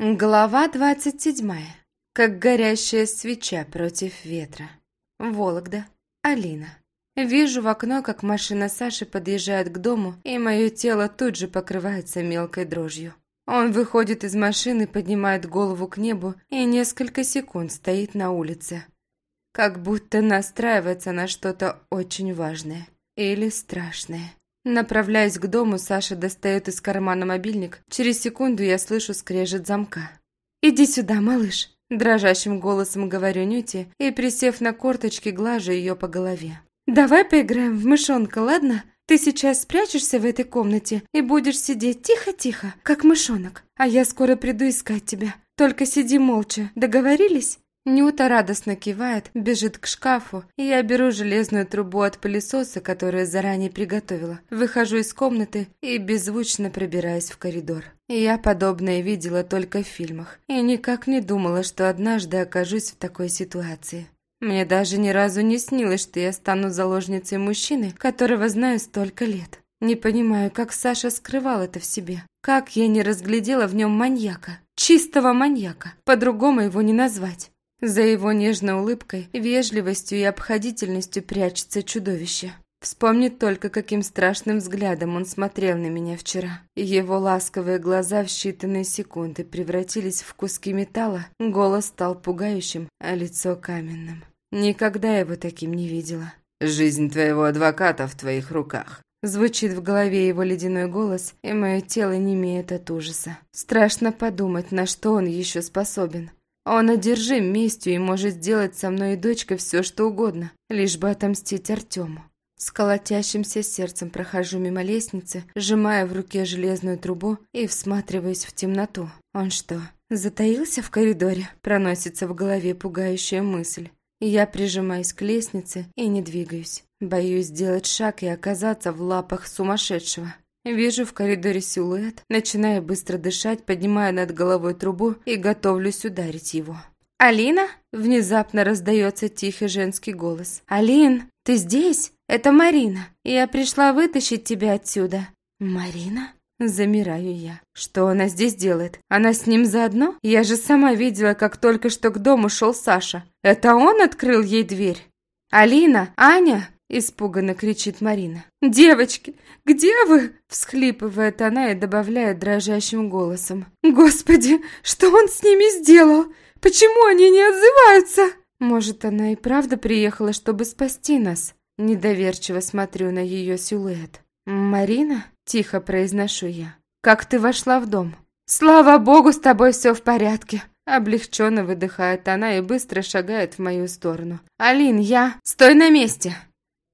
Глава двадцать седьмая. Как горящая свеча против ветра. Вологда. Алина. Вижу в окно, как машина Саши подъезжает к дому, и мое тело тут же покрывается мелкой дрожью. Он выходит из машины, поднимает голову к небу и несколько секунд стоит на улице. Как будто настраивается на что-то очень важное или страшное. Направляясь к дому, Саша достает из кармана мобильник. Через секунду я слышу скрежет замка. «Иди сюда, малыш!» Дрожащим голосом говорю Нюте и, присев на корточки, глажу ее по голове. «Давай поиграем в мышонка, ладно? Ты сейчас спрячешься в этой комнате и будешь сидеть тихо-тихо, как мышонок, а я скоро приду искать тебя. Только сиди молча, договорились?» Нюта радостно кивает, бежит к шкафу, и я беру железную трубу от пылесоса, которую заранее приготовила. Выхожу из комнаты и беззвучно пробираюсь в коридор. Я подобное видела только в фильмах, и никак не думала, что однажды окажусь в такой ситуации. Мне даже ни разу не снилось, что я стану заложницей мужчины, которого знаю столько лет. Не понимаю, как Саша скрывал это в себе. Как я не разглядела в нем маньяка. Чистого маньяка. По-другому его не назвать. За его нежной улыбкой, вежливостью и обходительностью прячется чудовище. Вспомнит только, каким страшным взглядом он смотрел на меня вчера. Его ласковые глаза в считанные секунды превратились в куски металла, голос стал пугающим, а лицо каменным. Никогда его таким не видела. «Жизнь твоего адвоката в твоих руках». Звучит в голове его ледяной голос, и мое тело не имеет от ужаса. Страшно подумать, на что он еще способен. Он одержим местью и может сделать со мной и дочкой все, что угодно, лишь бы отомстить Артему. С колотящимся сердцем прохожу мимо лестницы, сжимая в руке железную трубу и всматриваясь в темноту. Он что, затаился в коридоре? Проносится в голове пугающая мысль. Я прижимаюсь к лестнице и не двигаюсь. Боюсь сделать шаг и оказаться в лапах сумасшедшего. Вижу в коридоре силуэт, начинаю быстро дышать, поднимаю над головой трубу и готовлюсь ударить его. «Алина?» – внезапно раздается тихий женский голос. «Алин, ты здесь? Это Марина. Я пришла вытащить тебя отсюда». «Марина?» Замираю я. Что она здесь делает? Она с ним заодно? Я же сама видела, как только что к дому шел Саша. Это он открыл ей дверь? «Алина! Аня!» Испуганно кричит Марина. «Девочки, где вы?» Всхлипывает она и добавляет дрожащим голосом. «Господи, что он с ними сделал? Почему они не отзываются?» Может, она и правда приехала, чтобы спасти нас? Недоверчиво смотрю на ее силуэт. «Марина?» – тихо произношу я. «Как ты вошла в дом?» «Слава богу, с тобой все в порядке!» Облегченно выдыхает она и быстро шагает в мою сторону. «Алин, я... Стой на месте!»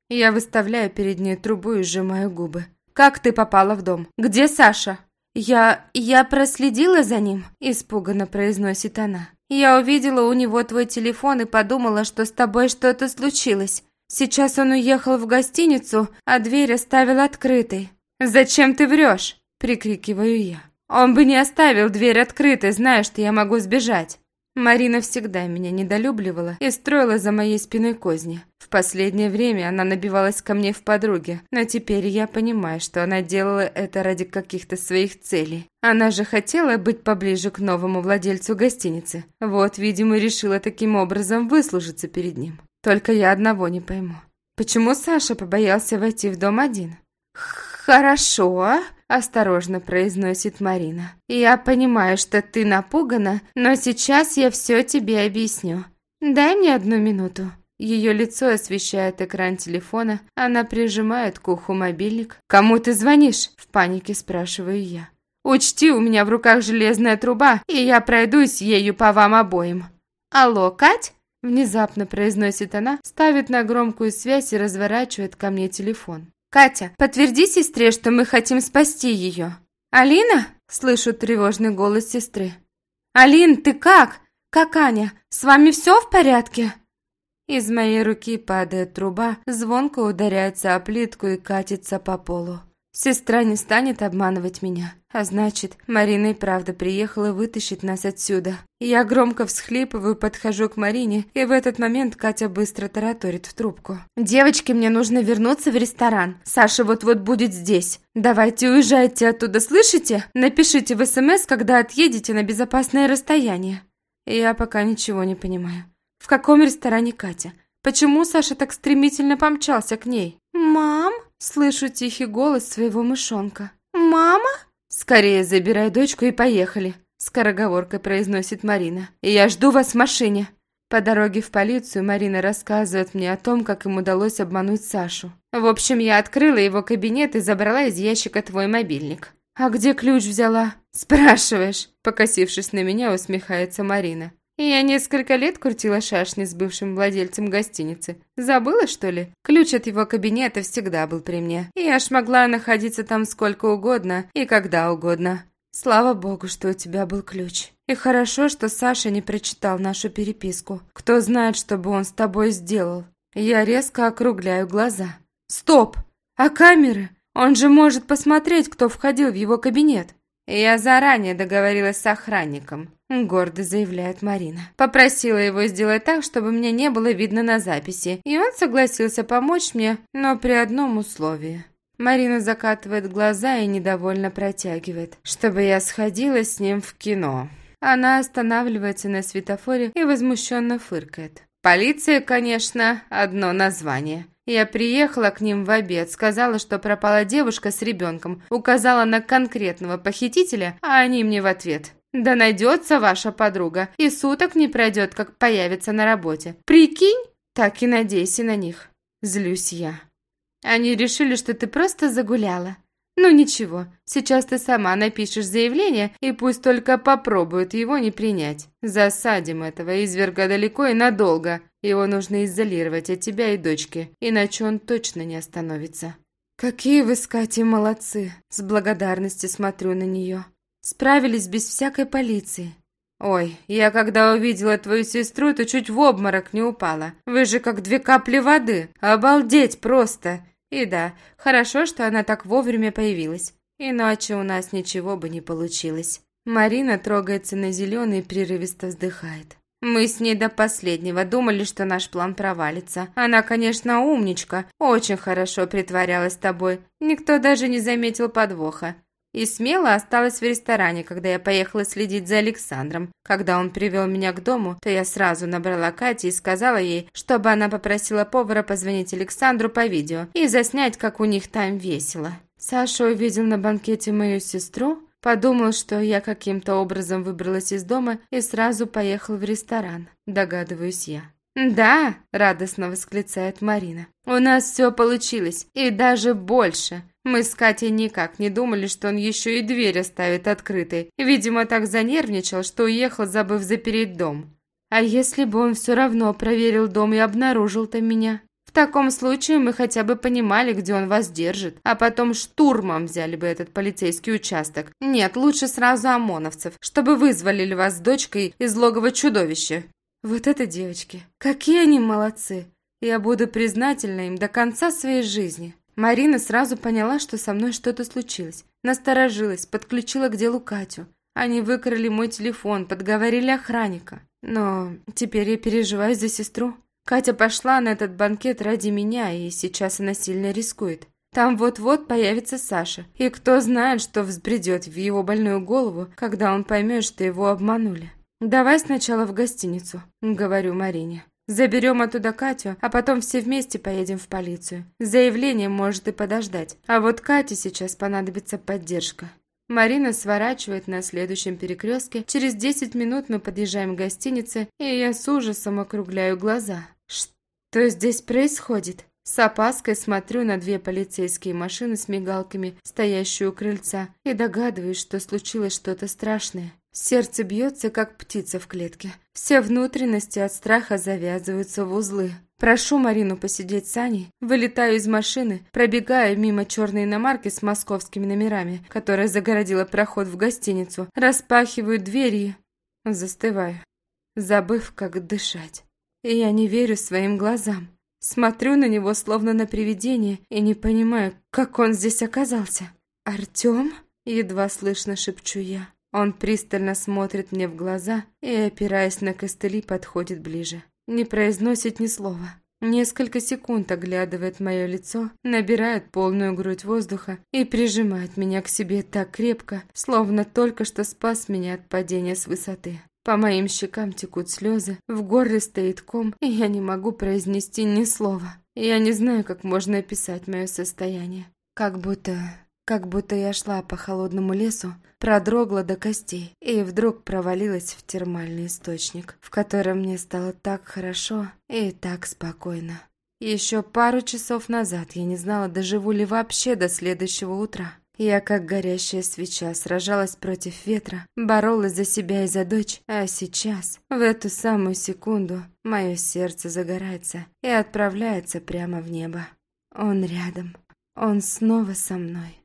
Я выставляю перед ней трубу и сжимаю губы. «Как ты попала в дом? Где Саша?» «Я... я проследила за ним», – испуганно произносит она. «Я увидела у него твой телефон и подумала, что с тобой что-то случилось. Сейчас он уехал в гостиницу, а дверь оставил открытой». «Зачем ты врешь?» – прикрикиваю я. «Он бы не оставил дверь открытой, зная, что я могу сбежать». Марина всегда меня недолюбливала и строила за моей спиной козни. В последнее время она набивалась ко мне в подруге, но теперь я понимаю, что она делала это ради каких-то своих целей. Она же хотела быть поближе к новому владельцу гостиницы. Вот, видимо, решила таким образом выслужиться перед ним. Только я одного не пойму. Почему Саша побоялся войти в дом один? «Хорошо», – осторожно произносит Марина. «Я понимаю, что ты напугана, но сейчас я все тебе объясню. Дай мне одну минуту». Ее лицо освещает экран телефона, она прижимает к уху мобильник. «Кому ты звонишь?» – в панике спрашиваю я. «Учти, у меня в руках железная труба, и я пройдусь ею по вам обоим». «Алло, Кать?» – внезапно произносит она, ставит на громкую связь и разворачивает ко мне телефон. «Катя, подтверди сестре, что мы хотим спасти ее». «Алина?» – слышу тревожный голос сестры. «Алин, ты как? Как Аня? С вами все в порядке?» Из моей руки падает труба, звонко ударяется о плитку и катится по полу. Сестра не станет обманывать меня. А значит, Марина и правда приехала вытащить нас отсюда. Я громко всхлипываю, подхожу к Марине, и в этот момент Катя быстро тараторит в трубку. «Девочки, мне нужно вернуться в ресторан. Саша вот-вот будет здесь. Давайте уезжайте оттуда, слышите? Напишите в СМС, когда отъедете на безопасное расстояние». Я пока ничего не понимаю. В каком ресторане Катя? Почему Саша так стремительно помчался к ней? «Мам?» Слышу тихий голос своего мышонка. «Мама?» «Скорее забирай дочку и поехали», – скороговоркой произносит Марина. «Я жду вас в машине». По дороге в полицию Марина рассказывает мне о том, как им удалось обмануть Сашу. В общем, я открыла его кабинет и забрала из ящика твой мобильник. «А где ключ взяла?» «Спрашиваешь?» Покосившись на меня, усмехается Марина. Я несколько лет крутила шашни с бывшим владельцем гостиницы. Забыла, что ли? Ключ от его кабинета всегда был при мне. И аж могла находиться там сколько угодно и когда угодно. Слава богу, что у тебя был ключ. И хорошо, что Саша не прочитал нашу переписку. Кто знает, что бы он с тобой сделал. Я резко округляю глаза. Стоп! А камеры? Он же может посмотреть, кто входил в его кабинет. «Я заранее договорилась с охранником», – гордо заявляет Марина. Попросила его сделать так, чтобы мне не было видно на записи, и он согласился помочь мне, но при одном условии. Марина закатывает глаза и недовольно протягивает, чтобы я сходила с ним в кино. Она останавливается на светофоре и возмущенно фыркает. Полиция, конечно, одно название. Я приехала к ним в обед, сказала, что пропала девушка с ребенком, указала на конкретного похитителя, а они мне в ответ. «Да найдется ваша подруга, и суток не пройдет, как появится на работе. Прикинь? Так и надейся на них». Злюсь я. Они решили, что ты просто загуляла. Ну ничего, сейчас ты сама напишешь заявление, и пусть только попробуют его не принять. Засадим этого изверга далеко и надолго. Его нужно изолировать от тебя и дочки, иначе он точно не остановится. Какие вы с Катей молодцы. С благодарностью смотрю на нее. Справились без всякой полиции. Ой, я когда увидела твою сестру, то чуть в обморок не упала. Вы же как две капли воды. Обалдеть просто. И да, хорошо, что она так вовремя появилась. Иначе у нас ничего бы не получилось. Марина трогается на зеленый и прерывисто вздыхает. Мы с ней до последнего думали, что наш план провалится. Она, конечно, умничка, очень хорошо притворялась тобой. Никто даже не заметил подвоха. И смело осталась в ресторане, когда я поехала следить за Александром. Когда он привел меня к дому, то я сразу набрала Кате и сказала ей, чтобы она попросила повара позвонить Александру по видео и заснять, как у них там весело. Саша увидел на банкете мою сестру, подумал, что я каким-то образом выбралась из дома и сразу поехал в ресторан, догадываюсь я. «Да!» – радостно восклицает Марина. «У нас все получилось, и даже больше. Мы с Катей никак не думали, что он еще и дверь оставит открытой. Видимо, так занервничал, что уехал, забыв запереть дом. А если бы он все равно проверил дом и обнаружил там меня? В таком случае мы хотя бы понимали, где он вас держит, а потом штурмом взяли бы этот полицейский участок. Нет, лучше сразу ОМОНовцев, чтобы вызволили вас с дочкой из логова чудовища. Вот это девочки, какие они молодцы. Я буду признательна им до конца своей жизни. Марина сразу поняла, что со мной что-то случилось. Насторожилась, подключила к делу Катю. Они выкрали мой телефон, подговорили охранника. Но теперь я переживаю за сестру. Катя пошла на этот банкет ради меня, и сейчас она сильно рискует. Там вот-вот появится Саша. И кто знает, что взбредет в его больную голову, когда он поймет, что его обманули. «Давай сначала в гостиницу», — говорю Марине. Заберем оттуда Катю, а потом все вместе поедем в полицию. Заявление может и подождать. А вот Кате сейчас понадобится поддержка. Марина сворачивает на следующем перекрестке. Через 10 минут мы подъезжаем к гостинице, и я с ужасом округляю глаза. Что здесь происходит? С опаской смотрю на две полицейские машины с мигалками, стоящие у крыльца, и догадываюсь, что случилось что-то страшное. Сердце бьется, как птица в клетке. Все внутренности от страха завязываются в узлы. Прошу Марину посидеть с Аней, вылетаю из машины, пробегаю мимо черной иномарки с московскими номерами, которая загородила проход в гостиницу, распахиваю двери и застываю, забыв, как дышать. И я не верю своим глазам. Смотрю на него, словно на привидение, и не понимаю, как он здесь оказался. «Артем?» Едва слышно шепчу я. Он пристально смотрит мне в глаза и, опираясь на костыли, подходит ближе. Не произносит ни слова. Несколько секунд оглядывает мое лицо, набирает полную грудь воздуха и прижимает меня к себе так крепко, словно только что спас меня от падения с высоты. По моим щекам текут слезы, в горле стоит ком, и я не могу произнести ни слова. Я не знаю, как можно описать мое состояние. Как будто... как будто я шла по холодному лесу, продрогла до костей и вдруг провалилась в термальный источник, в котором мне стало так хорошо и так спокойно. Еще пару часов назад я не знала, доживу ли вообще до следующего утра. Я, как горящая свеча, сражалась против ветра, боролась за себя и за дочь, а сейчас, в эту самую секунду, мое сердце загорается и отправляется прямо в небо. Он рядом, он снова со мной.